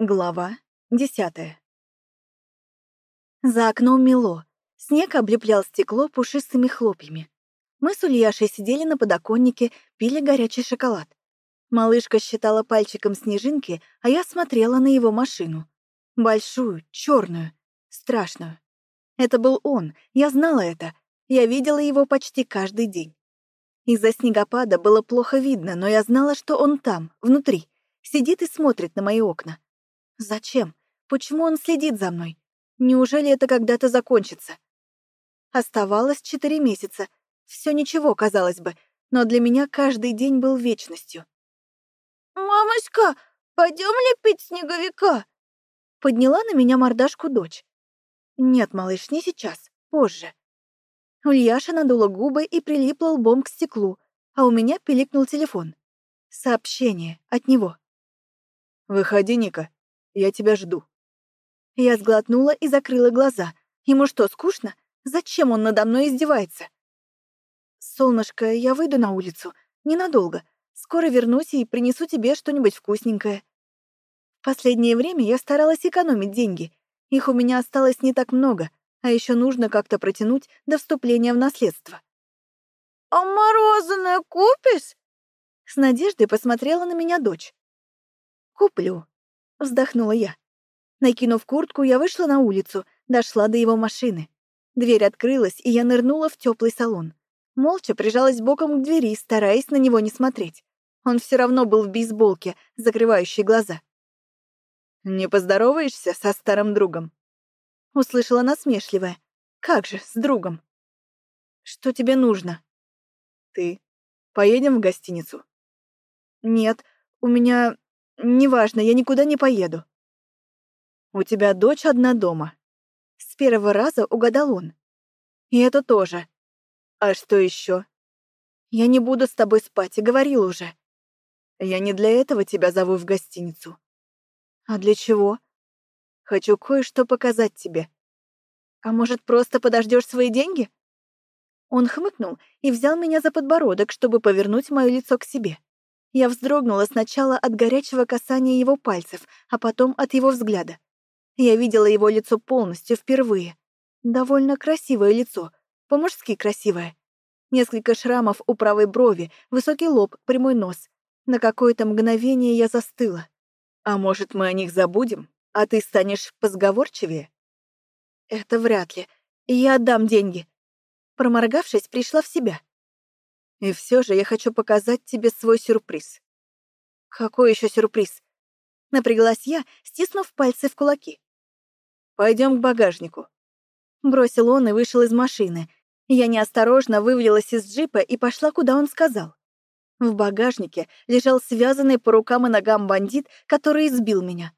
Глава десятая. За окном мело. Снег облеплял стекло пушистыми хлопьями. Мы с Ульяшей сидели на подоконнике, пили горячий шоколад. Малышка считала пальчиком снежинки, а я смотрела на его машину. Большую, черную, страшную. Это был он, я знала это. Я видела его почти каждый день. Из-за снегопада было плохо видно, но я знала, что он там, внутри, сидит и смотрит на мои окна. Зачем? Почему он следит за мной? Неужели это когда-то закончится? Оставалось четыре месяца. Все ничего, казалось бы, но для меня каждый день был вечностью. «Мамочка, пойдем лепить снеговика?» Подняла на меня мордашку дочь. «Нет, малыш, не сейчас, позже». Ульяша надула губы и прилипла лбом к стеклу, а у меня пиликнул телефон. Сообщение от него. «Выходи, Ника, я тебя жду». Я сглотнула и закрыла глаза. Ему что, скучно? Зачем он надо мной издевается? «Солнышко, я выйду на улицу. Ненадолго. Скоро вернусь и принесу тебе что-нибудь вкусненькое». В последнее время я старалась экономить деньги. Их у меня осталось не так много, а еще нужно как-то протянуть до вступления в наследство. «А мороженое купишь?» С надеждой посмотрела на меня дочь. «Куплю», Вздохнула я. Накинув куртку, я вышла на улицу, дошла до его машины. Дверь открылась, и я нырнула в теплый салон. Молча прижалась боком к двери, стараясь на него не смотреть. Он все равно был в бейсболке, закрывающей глаза. «Не поздороваешься со старым другом?» Услышала насмешливая. «Как же, с другом?» «Что тебе нужно?» «Ты. Поедем в гостиницу?» «Нет, у меня Неважно, я никуда не поеду. У тебя дочь одна дома. С первого раза угадал он. И это тоже. А что еще? Я не буду с тобой спать, говорил уже. Я не для этого тебя зову в гостиницу. А для чего? Хочу кое-что показать тебе. А может, просто подождешь свои деньги? Он хмыкнул и взял меня за подбородок, чтобы повернуть мое лицо к себе. Я вздрогнула сначала от горячего касания его пальцев, а потом от его взгляда. Я видела его лицо полностью впервые. Довольно красивое лицо, по-мужски красивое. Несколько шрамов у правой брови, высокий лоб, прямой нос. На какое-то мгновение я застыла. А может, мы о них забудем, а ты станешь позговорчивее? Это вряд ли. Я отдам деньги. Проморгавшись, пришла в себя. И все же я хочу показать тебе свой сюрприз. Какой еще сюрприз? Напряглась я, стиснув пальцы в кулаки. Пойдем к багажнику. Бросил он и вышел из машины. Я неосторожно вывалилась из джипа и пошла, куда он сказал. В багажнике лежал связанный по рукам и ногам бандит, который избил меня.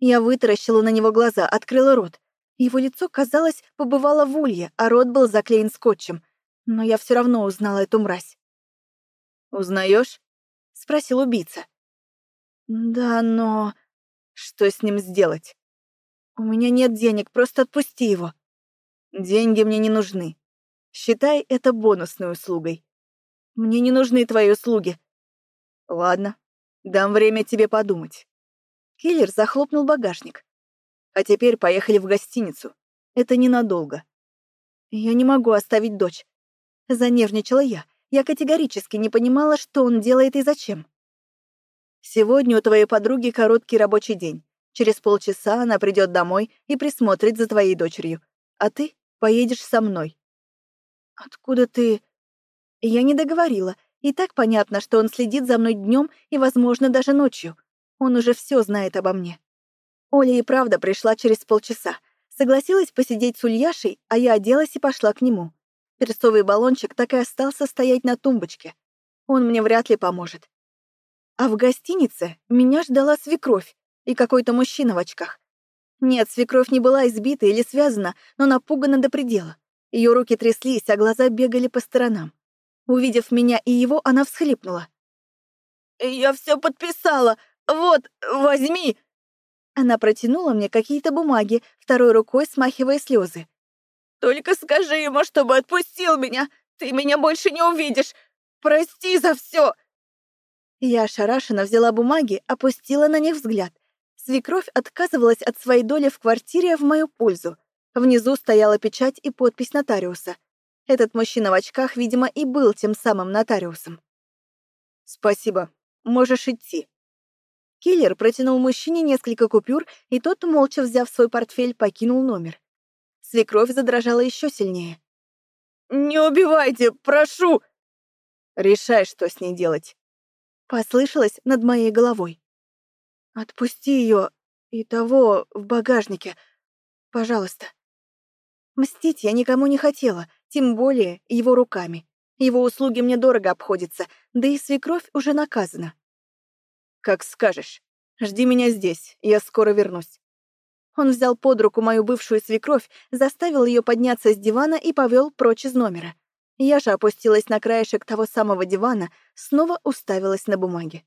Я вытаращила на него глаза, открыла рот. Его лицо, казалось, побывало в улье, а рот был заклеен скотчем. Но я все равно узнала эту мразь. «Узнаешь?» — спросил убийца. «Да, но...» «Что с ним сделать?» «У меня нет денег, просто отпусти его». «Деньги мне не нужны. Считай это бонусной услугой. Мне не нужны твои услуги». «Ладно, дам время тебе подумать». Киллер захлопнул багажник. «А теперь поехали в гостиницу. Это ненадолго». «Я не могу оставить дочь». Занервничала я. Я категорически не понимала, что он делает и зачем. Сегодня у твоей подруги короткий рабочий день. Через полчаса она придет домой и присмотрит за твоей дочерью. А ты поедешь со мной. Откуда ты... Я не договорила. И так понятно, что он следит за мной днем и, возможно, даже ночью. Он уже все знает обо мне. Оля и правда пришла через полчаса. Согласилась посидеть с Ульяшей, а я оделась и пошла к нему. Перцовый баллончик так и остался стоять на тумбочке. Он мне вряд ли поможет. А в гостинице меня ждала свекровь и какой-то мужчина в очках. Нет, свекровь не была избита или связана, но напугана до предела. Ее руки тряслись, а глаза бегали по сторонам. Увидев меня и его, она всхлипнула. «Я все подписала! Вот, возьми!» Она протянула мне какие-то бумаги, второй рукой смахивая слезы. Только скажи ему, чтобы отпустил меня. Ты меня больше не увидишь. Прости за все. Я ошарашенно взяла бумаги, опустила на них взгляд. Свекровь отказывалась от своей доли в квартире в мою пользу. Внизу стояла печать и подпись нотариуса. Этот мужчина в очках, видимо, и был тем самым нотариусом. «Спасибо. Можешь идти». Киллер протянул мужчине несколько купюр, и тот, молча взяв свой портфель, покинул номер. Свекровь задрожала еще сильнее. «Не убивайте, прошу!» «Решай, что с ней делать!» Послышалось над моей головой. «Отпусти ее и того в багажнике, пожалуйста». Мстить я никому не хотела, тем более его руками. Его услуги мне дорого обходятся, да и свекровь уже наказана. «Как скажешь. Жди меня здесь, я скоро вернусь». Он взял под руку мою бывшую свекровь, заставил ее подняться с дивана и повел прочь из номера. Я же опустилась на краешек того самого дивана, снова уставилась на бумаги.